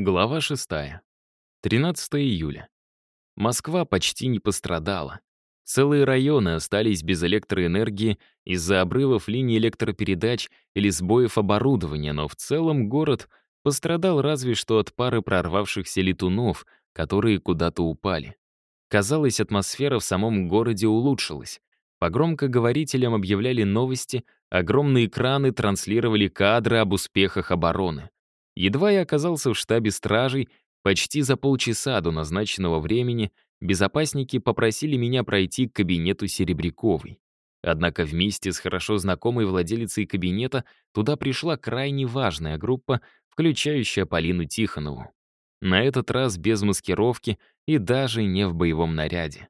Глава 6. 13 июля. Москва почти не пострадала. Целые районы остались без электроэнергии из-за обрывов линий электропередач или сбоев оборудования, но в целом город пострадал разве что от пары прорвавшихся летунов, которые куда-то упали. Казалось, атмосфера в самом городе улучшилась. По громкоговорителям объявляли новости, огромные экраны транслировали кадры об успехах обороны. Едва я оказался в штабе стражей, почти за полчаса до назначенного времени безопасники попросили меня пройти к кабинету Серебряковой. Однако вместе с хорошо знакомой владелицей кабинета туда пришла крайне важная группа, включающая Полину Тихонову. На этот раз без маскировки и даже не в боевом наряде.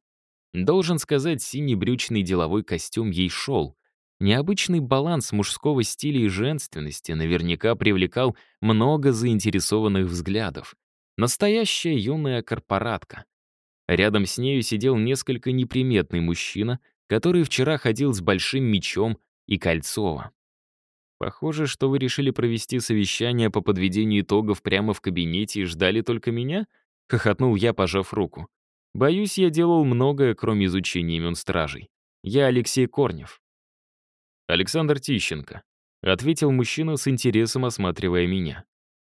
Должен сказать, синий брючный деловой костюм ей шел, Необычный баланс мужского стиля и женственности наверняка привлекал много заинтересованных взглядов. Настоящая юная корпоратка. Рядом с нею сидел несколько неприметный мужчина, который вчера ходил с большим мечом и Кольцова. «Похоже, что вы решили провести совещание по подведению итогов прямо в кабинете и ждали только меня?» — хохотнул я, пожав руку. «Боюсь, я делал многое, кроме изучения имен стражей. Я Алексей Корнев». Александр Тищенко», — ответил мужчина с интересом, осматривая меня.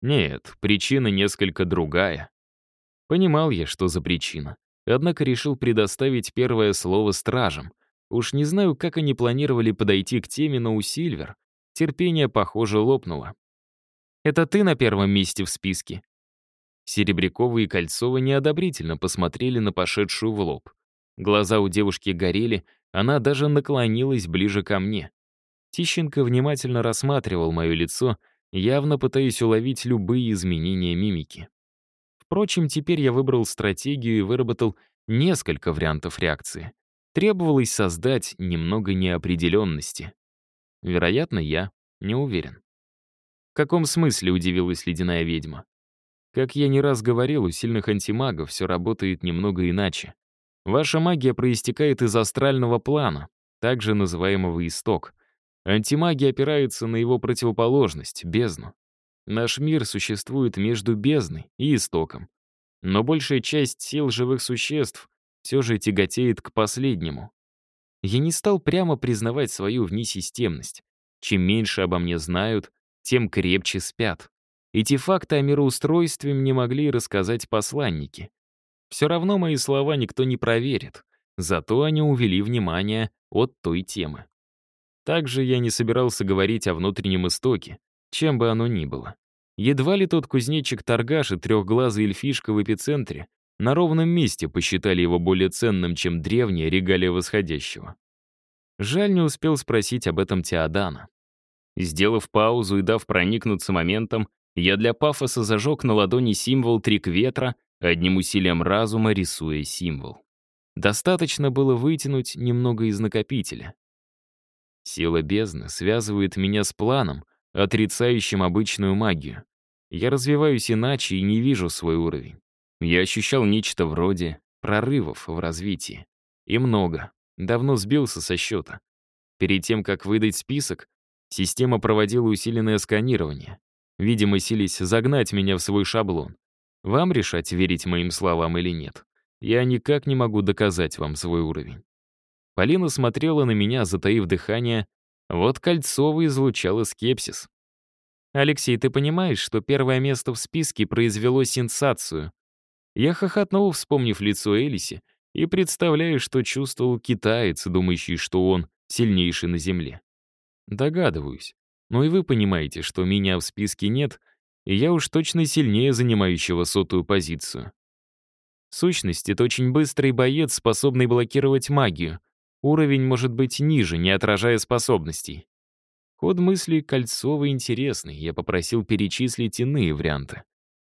«Нет, причина несколько другая». Понимал я, что за причина, однако решил предоставить первое слово стражам. Уж не знаю, как они планировали подойти к теме, но у Сильвер терпение, похоже, лопнуло. «Это ты на первом месте в списке?» Серебрякова и Кольцова неодобрительно посмотрели на пошедшую в лоб. Глаза у девушки горели, она даже наклонилась ближе ко мне. Тищенко внимательно рассматривал мое лицо, явно пытаясь уловить любые изменения мимики. Впрочем, теперь я выбрал стратегию и выработал несколько вариантов реакции. Требовалось создать немного неопределенности. Вероятно, я не уверен. В каком смысле удивилась ледяная ведьма? Как я не раз говорил, у сильных антимагов все работает немного иначе. Ваша магия проистекает из астрального плана, также называемого исток — Антимагия опирается на его противоположность — бездну. Наш мир существует между бездной и истоком. Но большая часть сил живых существ все же тяготеет к последнему. Я не стал прямо признавать свою внесистемность. Чем меньше обо мне знают, тем крепче спят. Эти факты о мироустройстве мне могли рассказать посланники. Все равно мои слова никто не проверит, зато они увели внимание от той темы. Также я не собирался говорить о внутреннем истоке, чем бы оно ни было. Едва ли тот кузнечик-торгаш и трехглазый эльфишка в эпицентре на ровном месте посчитали его более ценным, чем древняя регалия восходящего. Жаль, не успел спросить об этом Теодана. Сделав паузу и дав проникнуться моментом, я для пафоса зажег на ладони символ трик ветра, одним усилием разума рисуя символ. Достаточно было вытянуть немного из накопителя. Сила бездны связывает меня с планом, отрицающим обычную магию. Я развиваюсь иначе и не вижу свой уровень. Я ощущал нечто вроде прорывов в развитии. И много. Давно сбился со счета. Перед тем, как выдать список, система проводила усиленное сканирование. Видимо, сились загнать меня в свой шаблон. Вам решать, верить моим словам или нет. Я никак не могу доказать вам свой уровень. Полина смотрела на меня, затаив дыхание. Вот Кольцова излучала скепсис. «Алексей, ты понимаешь, что первое место в списке произвело сенсацию?» Я хохотнул, вспомнив лицо Элиси, и представляю, что чувствовал китаец, думающий, что он сильнейший на Земле. Догадываюсь. Но и вы понимаете, что меня в списке нет, и я уж точно сильнее занимающего сотую позицию. Сущность — это очень быстрый боец, способный блокировать магию, Уровень может быть ниже, не отражая способностей. Ход мысли Кольцова интересный, я попросил перечислить иные варианты.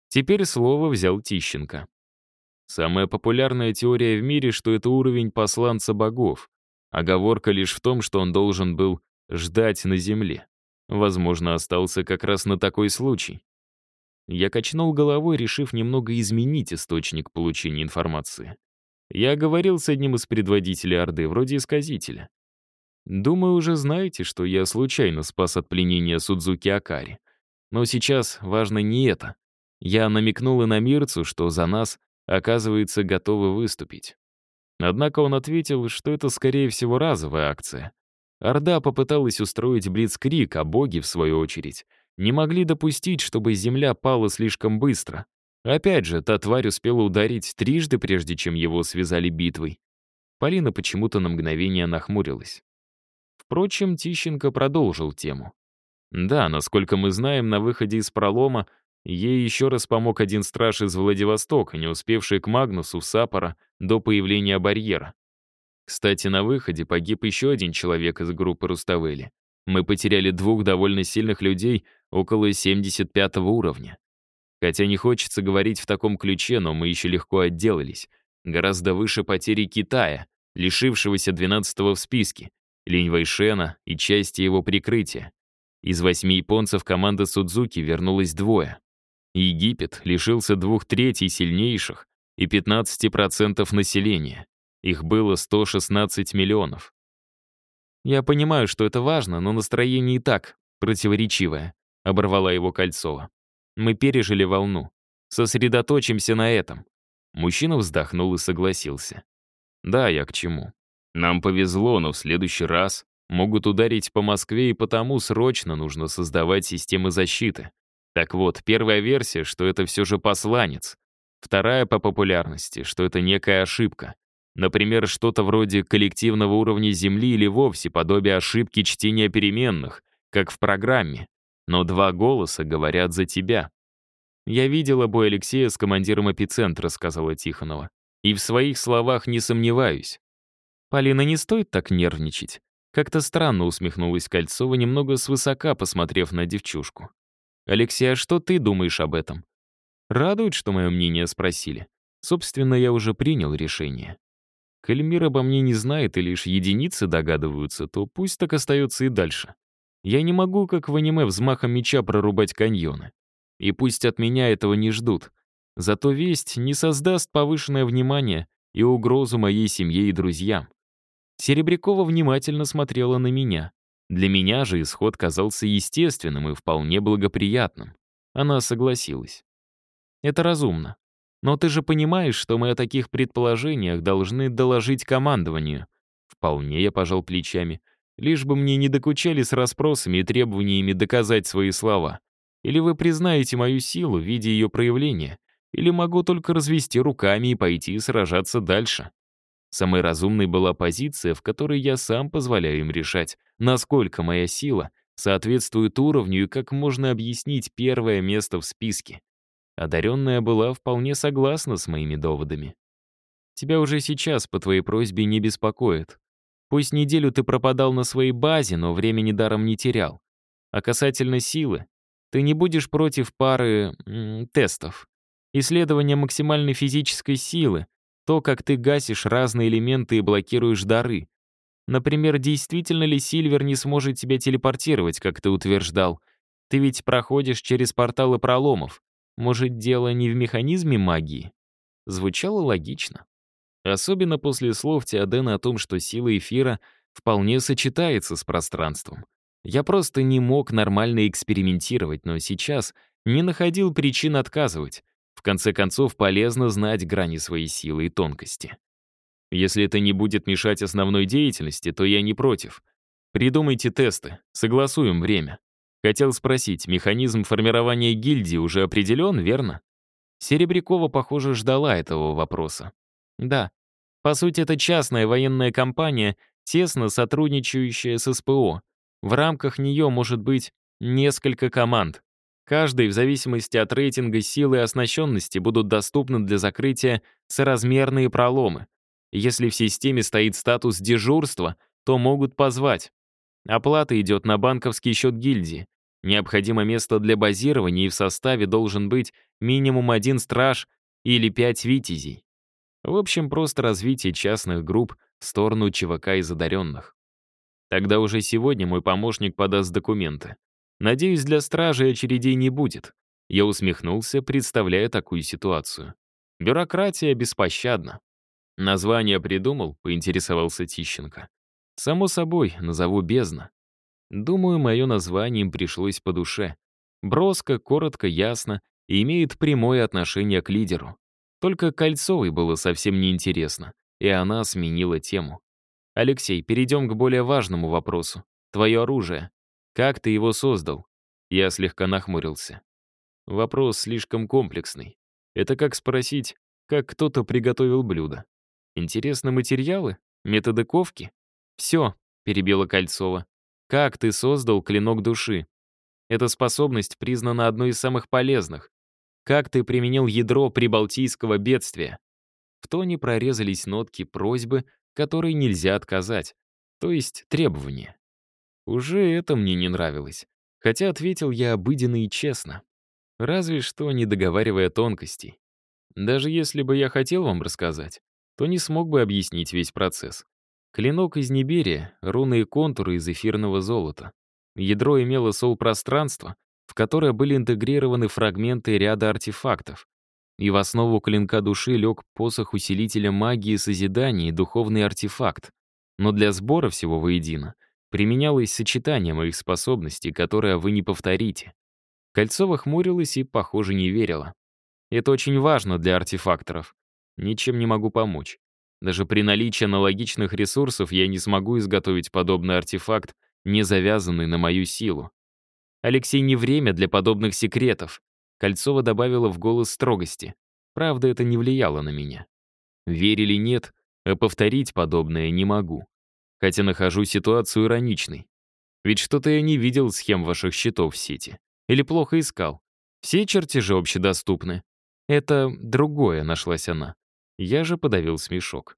Теперь слово взял Тищенко. Самая популярная теория в мире, что это уровень посланца богов. Оговорка лишь в том, что он должен был ждать на земле. Возможно, остался как раз на такой случай. Я качнул головой, решив немного изменить источник получения информации. Я говорил с одним из предводителей Орды, вроде исказителя. Думаю, уже знаете, что я случайно спас от пленения Судзуки Акари. Но сейчас важно не это. Я намекнул и на Мирцу, что за нас, оказывается, готовы выступить. Однако он ответил, что это, скорее всего, разовая акция. Орда попыталась устроить блицкрик, а боги, в свою очередь, не могли допустить, чтобы земля пала слишком быстро. Опять же, та тварь успела ударить трижды, прежде чем его связали битвой. Полина почему-то на мгновение нахмурилась. Впрочем, Тищенко продолжил тему. Да, насколько мы знаем, на выходе из пролома ей еще раз помог один страж из Владивостока, не успевший к Магнусу в Сапора до появления барьера. Кстати, на выходе погиб еще один человек из группы Руставели. Мы потеряли двух довольно сильных людей около 75 уровня. Хотя не хочется говорить в таком ключе, но мы еще легко отделались. Гораздо выше потери Китая, лишившегося 12-го в списке, Линь Вайшена и части его прикрытия. Из восьми японцев команда Судзуки вернулась двое. Египет лишился двух третей сильнейших и 15% населения. Их было 116 миллионов. «Я понимаю, что это важно, но настроение и так противоречивое», — оборвала его Кольцова. «Мы пережили волну. Сосредоточимся на этом». Мужчина вздохнул и согласился. «Да, я к чему. Нам повезло, но в следующий раз могут ударить по Москве, и потому срочно нужно создавать системы защиты. Так вот, первая версия, что это все же посланец. Вторая по популярности, что это некая ошибка. Например, что-то вроде коллективного уровня Земли или вовсе подобие ошибки чтения переменных, как в программе. Но два голоса говорят за тебя. «Я видела бой Алексея с командиром эпицентра», — сказала Тихонова. «И в своих словах не сомневаюсь. «Полина, не стоит так нервничать». Как-то странно усмехнулась Кольцова, немного свысока посмотрев на девчушку. «Алексей, а что ты думаешь об этом?» «Радует, что мое мнение спросили. Собственно, я уже принял решение. Кальмир обо мне не знает и лишь единицы догадываются, то пусть так остается и дальше. Я не могу, как в аниме, взмахом меча прорубать каньоны. И пусть от меня этого не ждут. Зато весть не создаст повышенное внимание и угрозу моей семье и друзьям. Серебрякова внимательно смотрела на меня. Для меня же исход казался естественным и вполне благоприятным. Она согласилась. «Это разумно. Но ты же понимаешь, что мы о таких предположениях должны доложить командованию». Вполне я пожал плечами. Лишь бы мне не докучали с расспросами и требованиями доказать свои слова. Или вы признаете мою силу в виде ее проявления, или могу только развести руками и пойти сражаться дальше. Самой разумной была позиция, в которой я сам позволяю им решать, насколько моя сила соответствует уровню и как можно объяснить первое место в списке. Одаренная была вполне согласна с моими доводами. Тебя уже сейчас по твоей просьбе не беспокоит. Пусть неделю ты пропадал на своей базе, но времени даром не терял. А касательно силы, ты не будешь против пары м, тестов. Исследование максимальной физической силы, то, как ты гасишь разные элементы и блокируешь дары. Например, действительно ли Сильвер не сможет тебя телепортировать, как ты утверждал? Ты ведь проходишь через порталы проломов. Может, дело не в механизме магии? Звучало логично. Особенно после слов Теодена о том, что сила эфира вполне сочетается с пространством. Я просто не мог нормально экспериментировать, но сейчас не находил причин отказывать. В конце концов, полезно знать грани своей силы и тонкости. Если это не будет мешать основной деятельности, то я не против. Придумайте тесты, согласуем время. Хотел спросить, механизм формирования гильдии уже определен, верно? Серебрякова, похоже, ждала этого вопроса. Да. По сути, это частная военная компания, тесно сотрудничающая с СПО. В рамках нее может быть несколько команд. Каждый, в зависимости от рейтинга силы и оснащенности, будут доступны для закрытия соразмерные проломы. Если в системе стоит статус дежурства, то могут позвать. Оплата идет на банковский счет гильдии. Необходимо место для базирования, и в составе должен быть минимум один страж или пять витязей. В общем, просто развитие частных групп в сторону ЧВК из одаренных. Тогда уже сегодня мой помощник подаст документы. Надеюсь, для стражи очередей не будет. Я усмехнулся, представляя такую ситуацию. Бюрократия беспощадна. Название придумал, поинтересовался Тищенко. Само собой, назову «Бездна». Думаю, мое название им пришлось по душе. Броско, коротко, ясно и имеет прямое отношение к лидеру. Только Кольцовой было совсем неинтересно, и она сменила тему. «Алексей, перейдем к более важному вопросу. Твое оружие. Как ты его создал?» Я слегка нахмурился. Вопрос слишком комплексный. Это как спросить, как кто-то приготовил блюдо. Интересны материалы? Методы ковки? Все, перебила Кольцова. Как ты создал клинок души? Эта способность признана одной из самых полезных. Как ты применил ядро прибалтийского бедствия? В тоне прорезались нотки просьбы, которой нельзя отказать, то есть требования. Уже это мне не нравилось, хотя ответил я обыденно и честно. Разве что не договаривая тонкостей. Даже если бы я хотел вам рассказать, то не смог бы объяснить весь процесс. Клинок из Ниберия, руны и контуры из эфирного золота. Ядро имело сол-пространство, в которое были интегрированы фрагменты ряда артефактов. И в основу клинка души лег посох усилителя магии созидания и духовный артефакт. Но для сбора всего воедино применялось сочетание моих способностей, которое вы не повторите. Кольцова хмурилась и, похоже, не верила. Это очень важно для артефакторов. Ничем не могу помочь. Даже при наличии аналогичных ресурсов я не смогу изготовить подобный артефакт, не завязанный на мою силу. Алексей, не время для подобных секретов. Кольцова добавила в голос строгости. Правда, это не влияло на меня. Верь или нет, а повторить подобное не могу. Хотя нахожу ситуацию ироничной. Ведь что-то я не видел схем ваших счетов в сети. Или плохо искал. Все чертежи общедоступны. Это другое, нашлась она. Я же подавил смешок.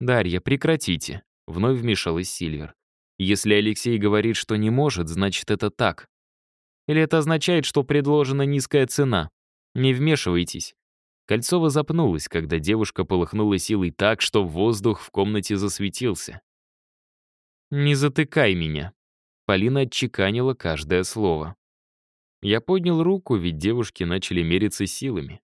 «Дарья, прекратите», — вновь вмешалась Сильвер. «Если Алексей говорит, что не может, значит, это так. Или это означает, что предложена низкая цена? Не вмешивайтесь». Кольцова запнулась, когда девушка полыхнула силой так, что воздух в комнате засветился. «Не затыкай меня», — Полина отчеканила каждое слово. Я поднял руку, ведь девушки начали мериться силами.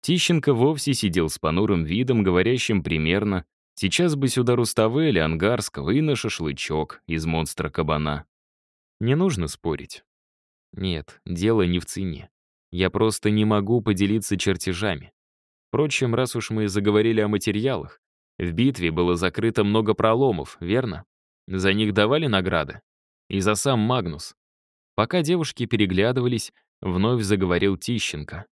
Тищенко вовсе сидел с понурым видом, говорящим примерно «Сейчас бы сюда Руставеля, Ангарского и на шашлычок из монстра-кабана». Не нужно спорить. Нет, дело не в цене. Я просто не могу поделиться чертежами. Впрочем, раз уж мы заговорили о материалах, в битве было закрыто много проломов, верно? За них давали награды. И за сам Магнус. Пока девушки переглядывались, вновь заговорил Тищенко.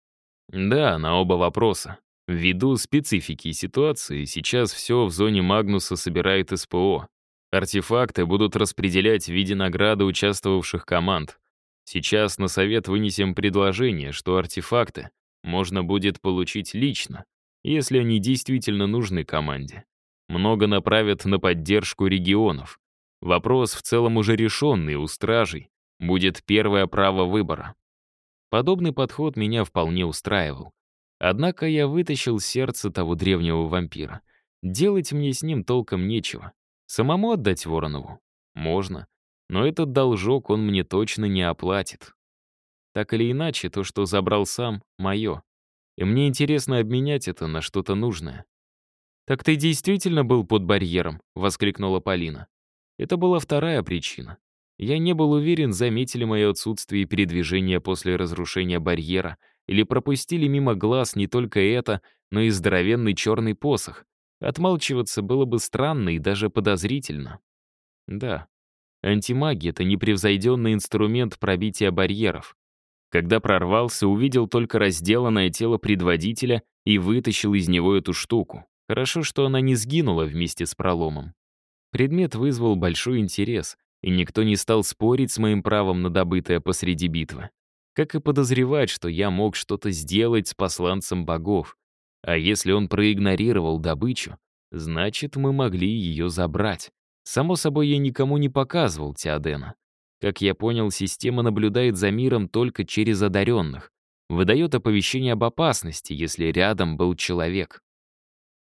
Да, на оба вопроса. Ввиду специфики ситуации, сейчас все в зоне Магнуса собирает СПО. Артефакты будут распределять в виде награды участвовавших команд. Сейчас на совет вынесем предложение, что артефакты можно будет получить лично, если они действительно нужны команде. Много направят на поддержку регионов. Вопрос в целом уже решенный у стражей. Будет первое право выбора. Подобный подход меня вполне устраивал. Однако я вытащил сердце того древнего вампира. Делать мне с ним толком нечего. Самому отдать Воронову? Можно. Но этот должок он мне точно не оплатит. Так или иначе, то, что забрал сам, мое. И мне интересно обменять это на что-то нужное. «Так ты действительно был под барьером?» — воскликнула Полина. Это была вторая причина. Я не был уверен, заметили мое отсутствие и передвижение после разрушения барьера или пропустили мимо глаз не только это, но и здоровенный черный посох. Отмалчиваться было бы странно и даже подозрительно. Да, антимагия — это непревзойденный инструмент пробития барьеров. Когда прорвался, увидел только разделанное тело предводителя и вытащил из него эту штуку. Хорошо, что она не сгинула вместе с проломом. Предмет вызвал большой интерес, и никто не стал спорить с моим правом на добытое посреди битвы. Как и подозревать, что я мог что-то сделать с посланцем богов. А если он проигнорировал добычу, значит, мы могли ее забрать. Само собой, я никому не показывал Теодена. Как я понял, система наблюдает за миром только через одаренных. Выдает оповещение об опасности, если рядом был человек.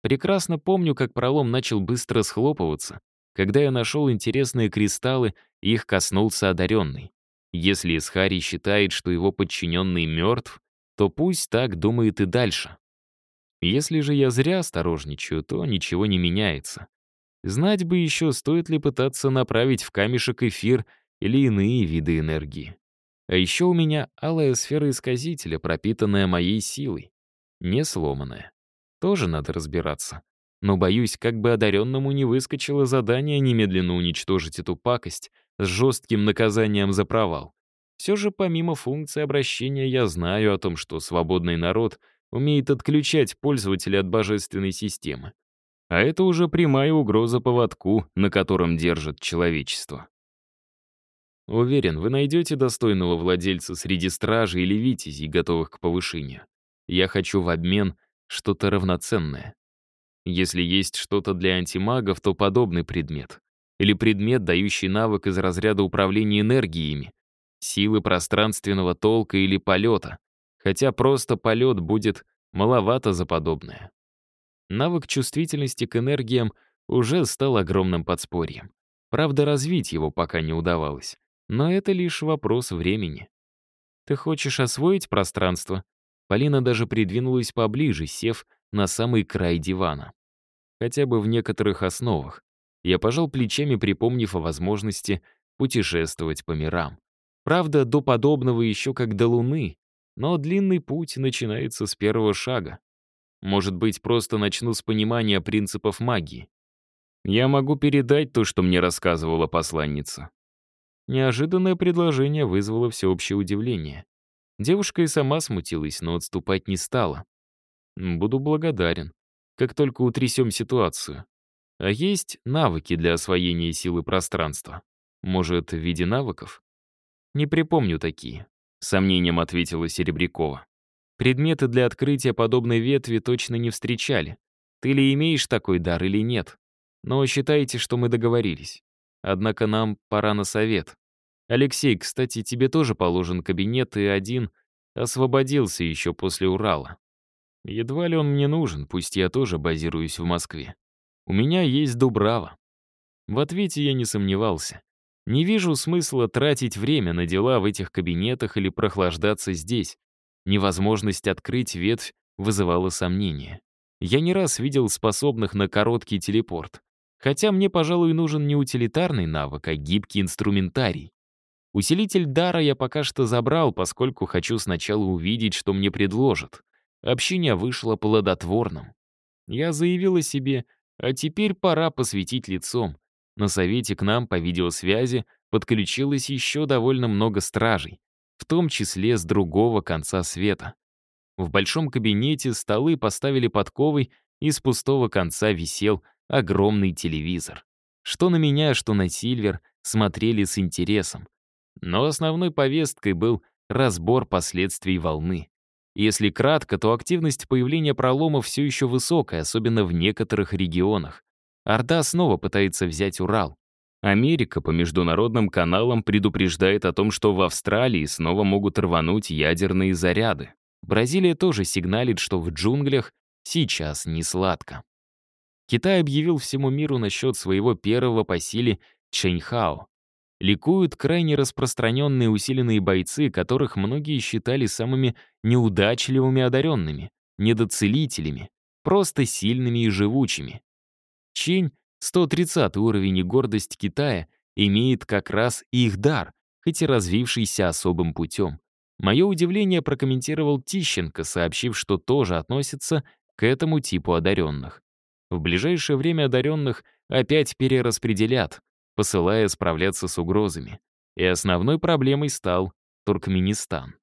Прекрасно помню, как пролом начал быстро схлопываться, когда я нашел интересные кристаллы, их коснулся одаренный. Если Исхари считает, что его подчиненный мертв, то пусть так думает и дальше. Если же я зря осторожничаю, то ничего не меняется. Знать бы еще, стоит ли пытаться направить в камешек эфир или иные виды энергии. А еще у меня алая сфера исказителя, пропитанная моей силой. Не сломанная. Тоже надо разбираться. Но боюсь, как бы одаренному не выскочило задание немедленно уничтожить эту пакость с жестким наказанием за провал. Все же помимо функции обращения я знаю о том, что свободный народ умеет отключать пользователя от божественной системы. А это уже прямая угроза поводку, на котором держит человечество. Уверен, вы найдете достойного владельца среди стражей или витязей, готовых к повышению. Я хочу в обмен что-то равноценное. Если есть что-то для антимагов, то подобный предмет. Или предмет, дающий навык из разряда управления энергиями, силы пространственного толка или полета. Хотя просто полет будет маловато за подобное. Навык чувствительности к энергиям уже стал огромным подспорьем. Правда, развить его пока не удавалось. Но это лишь вопрос времени. Ты хочешь освоить пространство? Полина даже придвинулась поближе, сев на самый край дивана. Хотя бы в некоторых основах. Я пожал плечами, припомнив о возможности путешествовать по мирам. Правда, до подобного еще как до Луны, но длинный путь начинается с первого шага. Может быть, просто начну с понимания принципов магии. Я могу передать то, что мне рассказывала посланница. Неожиданное предложение вызвало всеобщее удивление. Девушка и сама смутилась, но отступать не стала. Буду благодарен, как только утрясем ситуацию. А есть навыки для освоения силы пространства? Может, в виде навыков? Не припомню такие. Сомнением ответила Серебрякова. Предметы для открытия подобной ветви точно не встречали. Ты ли имеешь такой дар или нет? Но считайте, что мы договорились. Однако нам пора на совет. Алексей, кстати, тебе тоже положен кабинет, и один освободился еще после Урала. Едва ли он мне нужен, пусть я тоже базируюсь в Москве. У меня есть Дубрава. В ответе я не сомневался. Не вижу смысла тратить время на дела в этих кабинетах или прохлаждаться здесь. Невозможность открыть ветвь вызывала сомнения. Я не раз видел способных на короткий телепорт. Хотя мне, пожалуй, нужен не утилитарный навык, а гибкий инструментарий. Усилитель дара я пока что забрал, поскольку хочу сначала увидеть, что мне предложат. Общение вышло плодотворным. Я заявил о себе, а теперь пора посветить лицом. На совете к нам по видеосвязи подключилось еще довольно много стражей, в том числе с другого конца света. В большом кабинете столы поставили подковой, и с пустого конца висел огромный телевизор. Что на меня, что на Сильвер смотрели с интересом. Но основной повесткой был разбор последствий волны. Если кратко, то активность появления пролома все еще высокая, особенно в некоторых регионах. Орда снова пытается взять Урал. Америка по международным каналам предупреждает о том, что в Австралии снова могут рвануть ядерные заряды. Бразилия тоже сигналит, что в джунглях сейчас не сладко. Китай объявил всему миру насчет своего первого по силе Чэньхао. Ликуют крайне распространенные усиленные бойцы, которых многие считали самыми неудачливыми одаренными, недоцелителями, просто сильными и живучими. Чень, 130 уровень и гордость Китая, имеет как раз их дар, хоть и развившийся особым путем. Мое удивление прокомментировал Тищенко, сообщив, что тоже относится к этому типу одаренных. В ближайшее время одаренных опять перераспределят, посылая справляться с угрозами. И основной проблемой стал Туркменистан.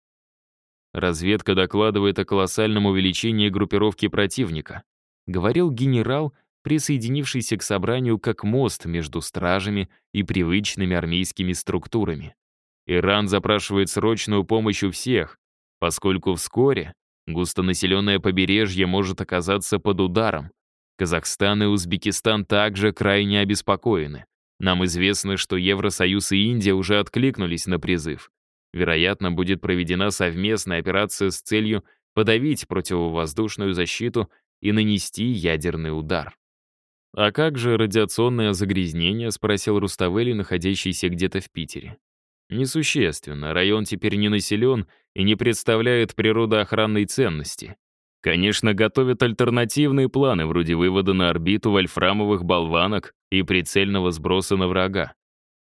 Разведка докладывает о колоссальном увеличении группировки противника, говорил генерал, присоединившийся к собранию как мост между стражами и привычными армейскими структурами. Иран запрашивает срочную помощь у всех, поскольку вскоре густонаселенное побережье может оказаться под ударом, Казахстан и Узбекистан также крайне обеспокоены. Нам известно, что Евросоюз и Индия уже откликнулись на призыв. Вероятно, будет проведена совместная операция с целью подавить противовоздушную защиту и нанести ядерный удар. «А как же радиационное загрязнение?» — спросил Руставели, находящийся где-то в Питере. «Несущественно. Район теперь не населен и не представляет природоохранной ценности. Конечно, готовят альтернативные планы, вроде вывода на орбиту вольфрамовых болванок и прицельного сброса на врага.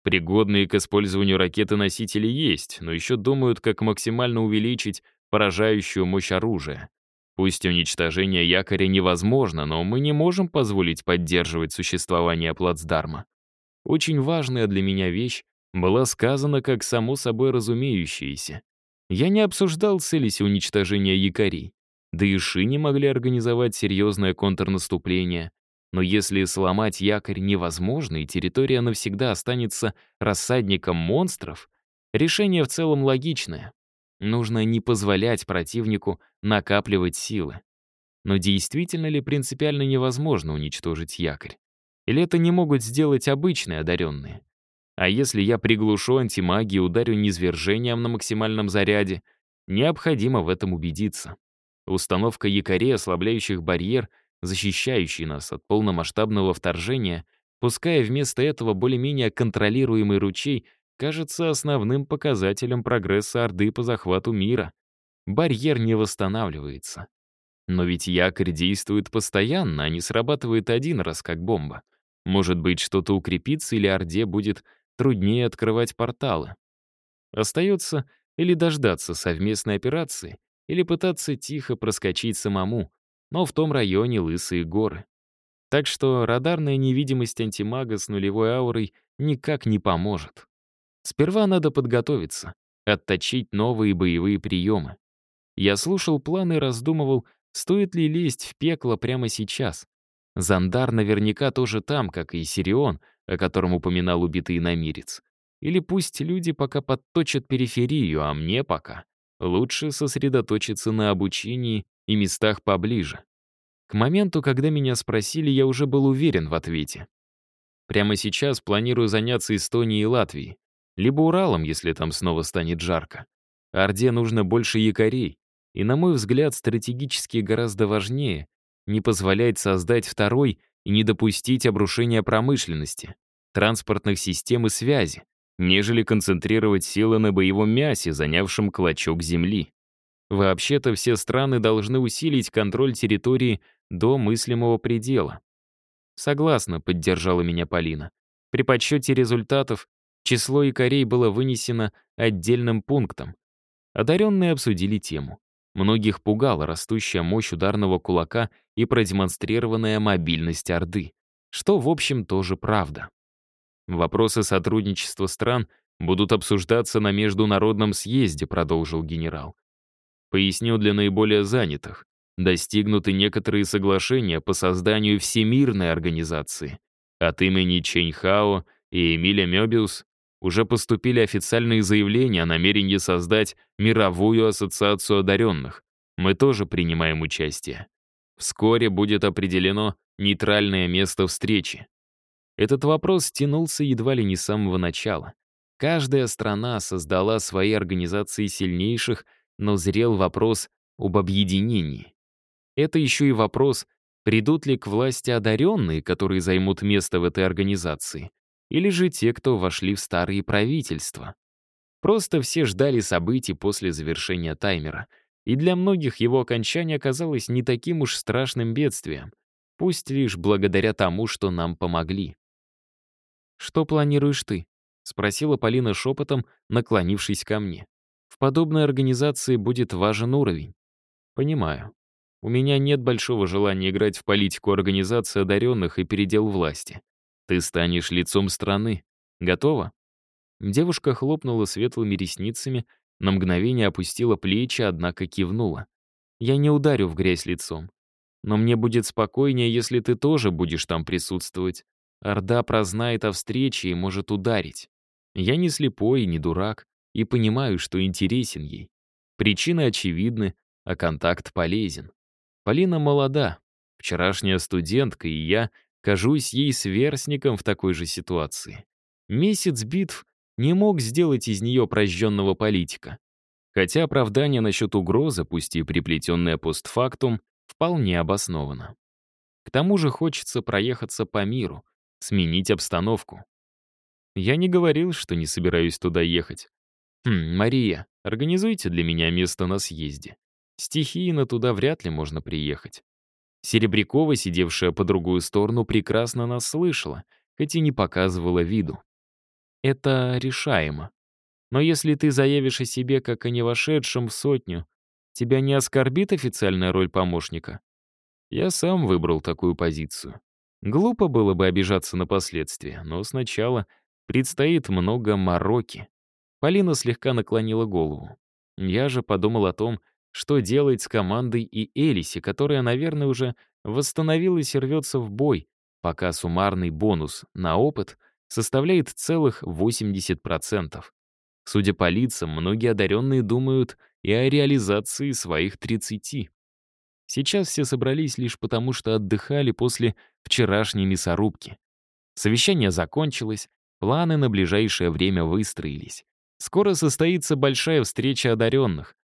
Пригодные к использованию ракеты-носители есть, но еще думают, как максимально увеличить поражающую мощь оружия. Пусть уничтожение якоря невозможно, но мы не можем позволить поддерживать существование плацдарма. Очень важная для меня вещь была сказана как само собой разумеющееся. Я не обсуждал цели уничтожения якорей. Да и Ши не могли организовать серьезное контрнаступление. Но если сломать якорь невозможно, и территория навсегда останется рассадником монстров, решение в целом логичное. Нужно не позволять противнику накапливать силы. Но действительно ли принципиально невозможно уничтожить якорь? Или это не могут сделать обычные одаренные? А если я приглушу антимагию и ударю низвержением на максимальном заряде, необходимо в этом убедиться. Установка якорей, ослабляющих барьер, защищающий нас от полномасштабного вторжения, пуская вместо этого более-менее контролируемый ручей, кажется основным показателем прогресса Орды по захвату мира. Барьер не восстанавливается. Но ведь якорь действует постоянно, а не срабатывает один раз, как бомба. Может быть, что-то укрепится или Орде будет труднее открывать порталы. Остается или дождаться совместной операции, или пытаться тихо проскочить самому, но в том районе лысые горы. Так что радарная невидимость антимага с нулевой аурой никак не поможет. Сперва надо подготовиться, отточить новые боевые приемы. Я слушал планы и раздумывал, стоит ли лезть в пекло прямо сейчас. Зандар наверняка тоже там, как и Сирион, о котором упоминал убитый намирец. Или пусть люди пока подточат периферию, а мне пока лучше сосредоточиться на обучении и местах поближе. К моменту, когда меня спросили, я уже был уверен в ответе. Прямо сейчас планирую заняться Эстонией и Латвией. Либо Уралом, если там снова станет жарко. Орде нужно больше якорей. И, на мой взгляд, стратегически гораздо важнее не позволять создать второй и не допустить обрушения промышленности, транспортных систем и связи, нежели концентрировать силы на боевом мясе, занявшем клочок земли. Вообще-то все страны должны усилить контроль территории до мыслимого предела. Согласна, поддержала меня Полина. При подсчете результатов число якорей было вынесено отдельным пунктом. Одаренные обсудили тему. Многих пугала растущая мощь ударного кулака и продемонстрированная мобильность Орды, что, в общем, тоже правда. Вопросы сотрудничества стран будут обсуждаться на Международном съезде, продолжил генерал. Поясню для наиболее занятых. Достигнуты некоторые соглашения по созданию всемирной организации. От имени Чэньхао и Эмиля Мёбиус уже поступили официальные заявления о намерении создать мировую ассоциацию одаренных. Мы тоже принимаем участие. Вскоре будет определено нейтральное место встречи. Этот вопрос тянулся едва ли не с самого начала. Каждая страна создала свои организации сильнейших, но зрел вопрос об объединении. Это еще и вопрос, придут ли к власти одаренные, которые займут место в этой организации, или же те, кто вошли в старые правительства. Просто все ждали событий после завершения таймера, и для многих его окончание оказалось не таким уж страшным бедствием, пусть лишь благодаря тому, что нам помогли. «Что планируешь ты?» — спросила Полина шепотом, наклонившись ко мне. «В подобной организации будет важен уровень». «Понимаю. У меня нет большого желания играть в политику организации одаренных и передел власти. Ты станешь лицом страны. Готова?» Девушка хлопнула светлыми ресницами, на мгновение опустила плечи, однако кивнула. «Я не ударю в грязь лицом. Но мне будет спокойнее, если ты тоже будешь там присутствовать. Орда прознает о встрече и может ударить. Я не слепой и не дурак, и понимаю, что интересен ей. Причины очевидны, а контакт полезен. Полина молода, вчерашняя студентка, и я кажусь ей сверстником в такой же ситуации. Месяц битв не мог сделать из нее прожженного политика. Хотя оправдание насчет угрозы, пусть и приплетенное постфактум, вполне обосновано. К тому же хочется проехаться по миру, сменить обстановку. Я не говорил, что не собираюсь туда ехать. Хм, Мария, организуйте для меня место на съезде. Стихийно туда вряд ли можно приехать. Серебрякова, сидевшая по другую сторону, прекрасно нас слышала, хоть и не показывала виду. это решаемо. Но если ты заявишь о себе как о не вошедшем в сотню, тебя не оскорбит официальная роль помощника? Я сам выбрал такую позицию. Глупо было бы обижаться на последствия, но сначала предстоит много мороки. Полина слегка наклонила голову. Я же подумал о том, что делать с командой и Элиси, которая, наверное, уже восстановилась и рвется в бой, пока суммарный бонус на опыт составляет целых 80%. Судя по лицам, многие одаренные думают и о реализации своих 30. Сейчас все собрались лишь потому, что отдыхали после вчерашней мясорубки. Совещание закончилось, планы на ближайшее время выстроились. Скоро состоится большая встреча одаренных.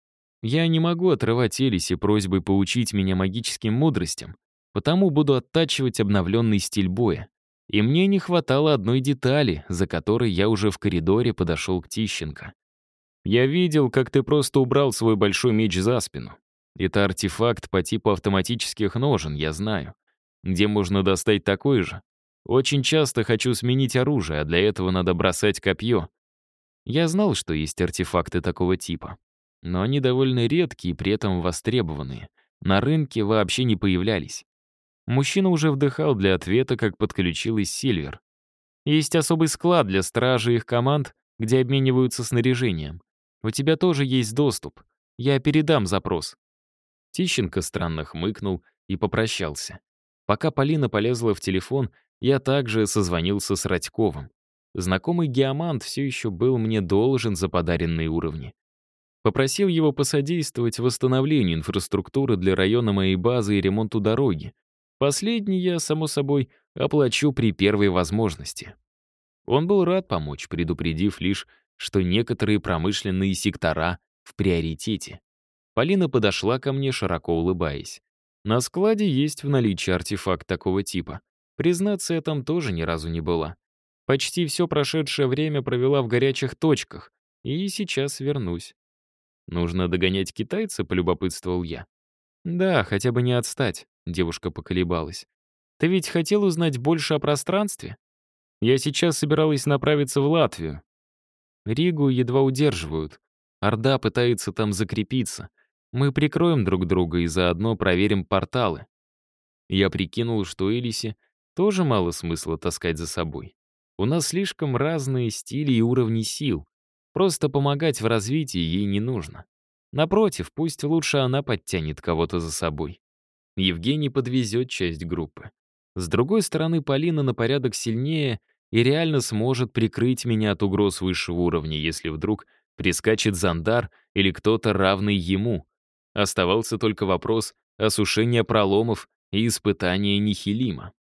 Я не могу отрывать Элисе просьбой поучить меня магическим мудростям, потому буду оттачивать обновленный стиль боя. И мне не хватало одной детали, за которой я уже в коридоре подошел к Тищенко. «Я видел, как ты просто убрал свой большой меч за спину. Это артефакт по типу автоматических ножен, я знаю. Где можно достать такой же? Очень часто хочу сменить оружие, а для этого надо бросать копье. Я знал, что есть артефакты такого типа. Но они довольно редкие и при этом востребованные. На рынке вообще не появлялись. Мужчина уже вдыхал для ответа, как подключилась Сильвер. Есть особый склад для стражи и их команд, где обмениваются снаряжением. У тебя тоже есть доступ. Я передам запрос. Тищенко странно хмыкнул и попрощался. Пока Полина полезла в телефон, я также созвонился с Радьковым. Знакомый геомант все еще был мне должен за подаренные уровни. Попросил его посодействовать восстановлению инфраструктуры для района моей базы и ремонту дороги. Последний я, само собой, оплачу при первой возможности. Он был рад помочь, предупредив лишь, что некоторые промышленные сектора в приоритете. Полина подошла ко мне, широко улыбаясь. На складе есть в наличии артефакт такого типа. Признаться, я там тоже ни разу не была. Почти все прошедшее время провела в горячих точках, и сейчас вернусь. Нужно догонять китайца, полюбопытствовал я. Да, хотя бы не отстать, девушка поколебалась. Ты ведь хотел узнать больше о пространстве? Я сейчас собиралась направиться в Латвию. Ригу едва удерживают. Орда пытается там закрепиться. Мы прикроем друг друга и заодно проверим порталы. Я прикинул, что Элисе тоже мало смысла таскать за собой. У нас слишком разные стили и уровни сил. Просто помогать в развитии ей не нужно. Напротив, пусть лучше она подтянет кого-то за собой. Евгений подвезет часть группы. С другой стороны, Полина на порядок сильнее и реально сможет прикрыть меня от угроз высшего уровня, если вдруг прискачет Зандар или кто-то равный ему. Оставался только вопрос осушения проломов и испытания Нихилима.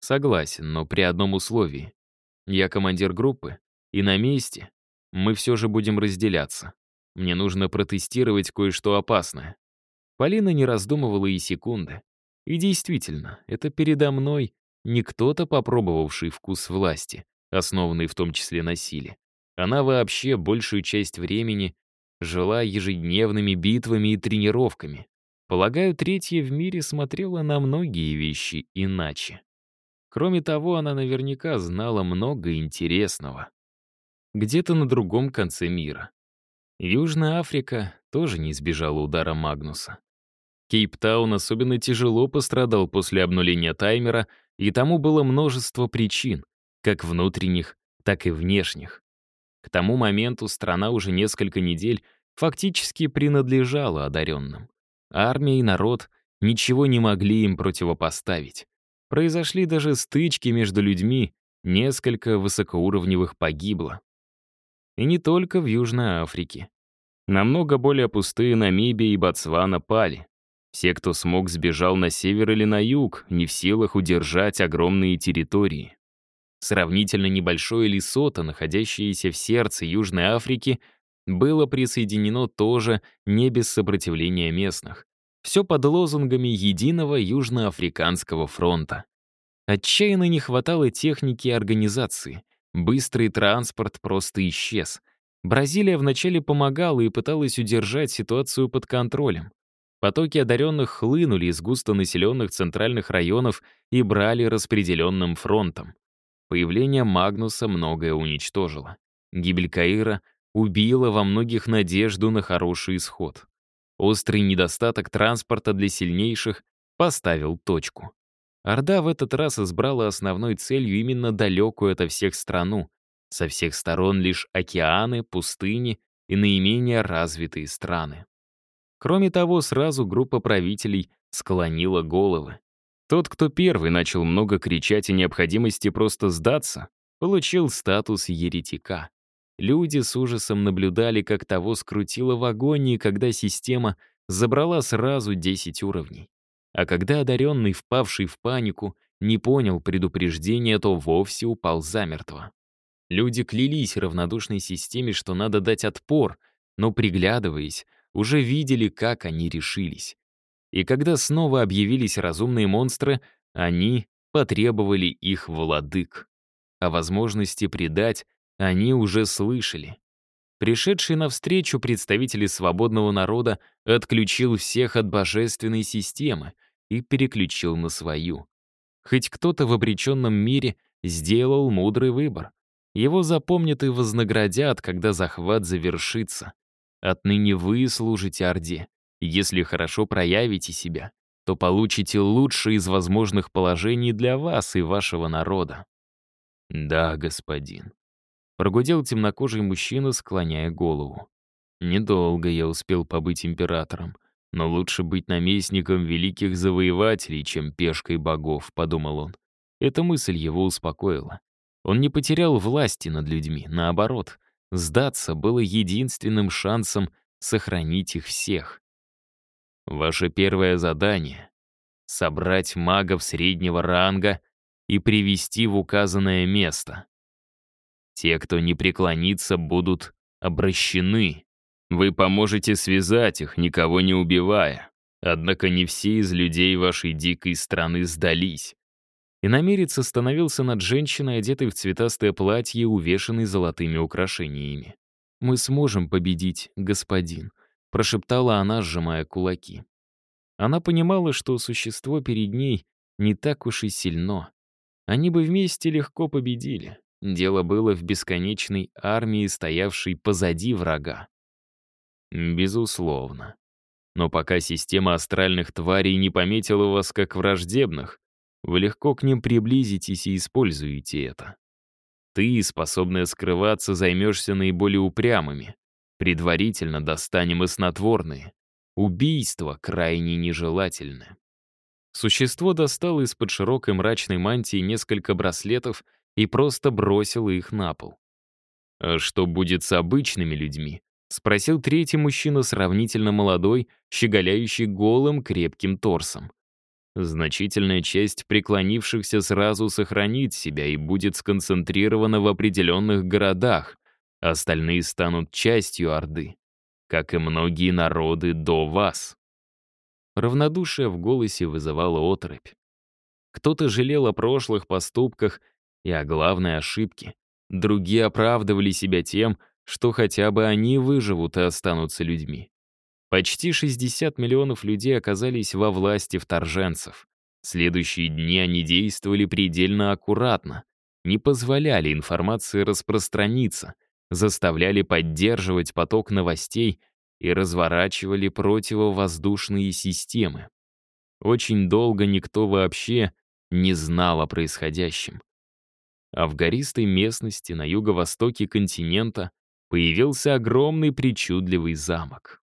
Согласен, но при одном условии. Я командир группы, и на месте мы все же будем разделяться. Мне нужно протестировать кое-что опасное. Полина не раздумывала и секунды. И действительно, это передо мной не кто-то, попробовавший вкус власти, основанный в том числе на силе. Она вообще большую часть времени жила ежедневными битвами и тренировками. Полагаю, третья в мире смотрела на многие вещи иначе. Кроме того, она наверняка знала много интересного. Где-то на другом конце мира. Южная Африка тоже не избежала удара Магнуса. Кейптаун особенно тяжело пострадал после обнуления таймера, и тому было множество причин, как внутренних, так и внешних. К тому моменту страна уже несколько недель фактически принадлежала одаренным. Армия и народ ничего не могли им противопоставить. Произошли даже стычки между людьми, несколько высокоуровневых погибло. И не только в Южной Африке. Намного более пустые Намибия и Ботсвана пали. Все, кто смог, сбежал на север или на юг, не в силах удержать огромные территории. Сравнительно небольшое Лесото, находящееся в сердце Южной Африки, было присоединено тоже не без сопротивления местных. Все под лозунгами единого Южноафриканского фронта. Отчаянно не хватало техники и организации. Быстрый транспорт просто исчез. Бразилия вначале помогала и пыталась удержать ситуацию под контролем. Потоки одаренных хлынули из густонаселенных центральных районов и брали распределенным фронтом. Появление Магнуса многое уничтожило. Гибель Каира убила во многих надежду на хороший исход. Острый недостаток транспорта для сильнейших поставил точку. Орда в этот раз избрала основной целью именно далекую ото всех страну. Со всех сторон лишь океаны, пустыни и наименее развитые страны. Кроме того, сразу группа правителей склонила головы. Тот, кто первый начал много кричать о необходимости просто сдаться, получил статус еретика. Люди с ужасом наблюдали, как того скрутило в агонии, когда система забрала сразу 10 уровней. А когда одаренный, впавший в панику, не понял предупреждения, то вовсе упал замертво. Люди клялись равнодушной системе, что надо дать отпор, но, приглядываясь, уже видели, как они решились. И когда снова объявились разумные монстры, они потребовали их владык. О возможности предать они уже слышали. Пришедший навстречу представители свободного народа отключил всех от божественной системы и переключил на свою. Хоть кто-то в обреченном мире сделал мудрый выбор. Его запомнят и вознаградят, когда захват завершится. Отныне вы служите Орде. Если хорошо проявите себя, то получите лучшее из возможных положений для вас и вашего народа. Да, господин. Прогудел темнокожий мужчина, склоняя голову. Недолго я успел побыть императором, но лучше быть наместником великих завоевателей, чем пешкой богов, подумал он. Эта мысль его успокоила. Он не потерял власти над людьми, наоборот. Сдаться было единственным шансом сохранить их всех. Ваше первое задание — собрать магов среднего ранга и привести в указанное место. Те, кто не преклонится, будут обращены. Вы поможете связать их, никого не убивая. Однако не все из людей вашей дикой страны сдались. И намерец остановился над женщиной, одетой в цветастое платье, увешанной золотыми украшениями. «Мы сможем победить, господин», — прошептала она, сжимая кулаки. Она понимала, что существо перед ней не так уж и сильно. Они бы вместе легко победили. Дело было в бесконечной армии, стоявшей позади врага. Безусловно. Но пока система астральных тварей не пометила вас как враждебных, вы легко к ним приблизитесь и используете это. Ты, способная скрываться, займешься наиболее упрямыми. Предварительно достанем и снотворные. Убийство крайне нежелательны. Существо достало из-под широкой мрачной мантии несколько браслетов — и просто бросила их на пол. «А что будет с обычными людьми?» — спросил третий мужчина, сравнительно молодой, щеголяющий голым крепким торсом. Значительная часть преклонившихся сразу сохранит себя и будет сконцентрирована в определенных городах, остальные станут частью Орды, как и многие народы до вас. Равнодушие в голосе вызывало оторопь. Кто-то жалел о прошлых поступках и о главной ошибке. Другие оправдывали себя тем, что хотя бы они выживут и останутся людьми. Почти 60 миллионов людей оказались во власти вторженцев. Следующие дни они действовали предельно аккуратно, не позволяли информации распространиться, заставляли поддерживать поток новостей и разворачивали противовоздушные системы. Очень долго никто вообще не знал о происходящем а в гористой местности на юго-востоке континента появился огромный причудливый замок.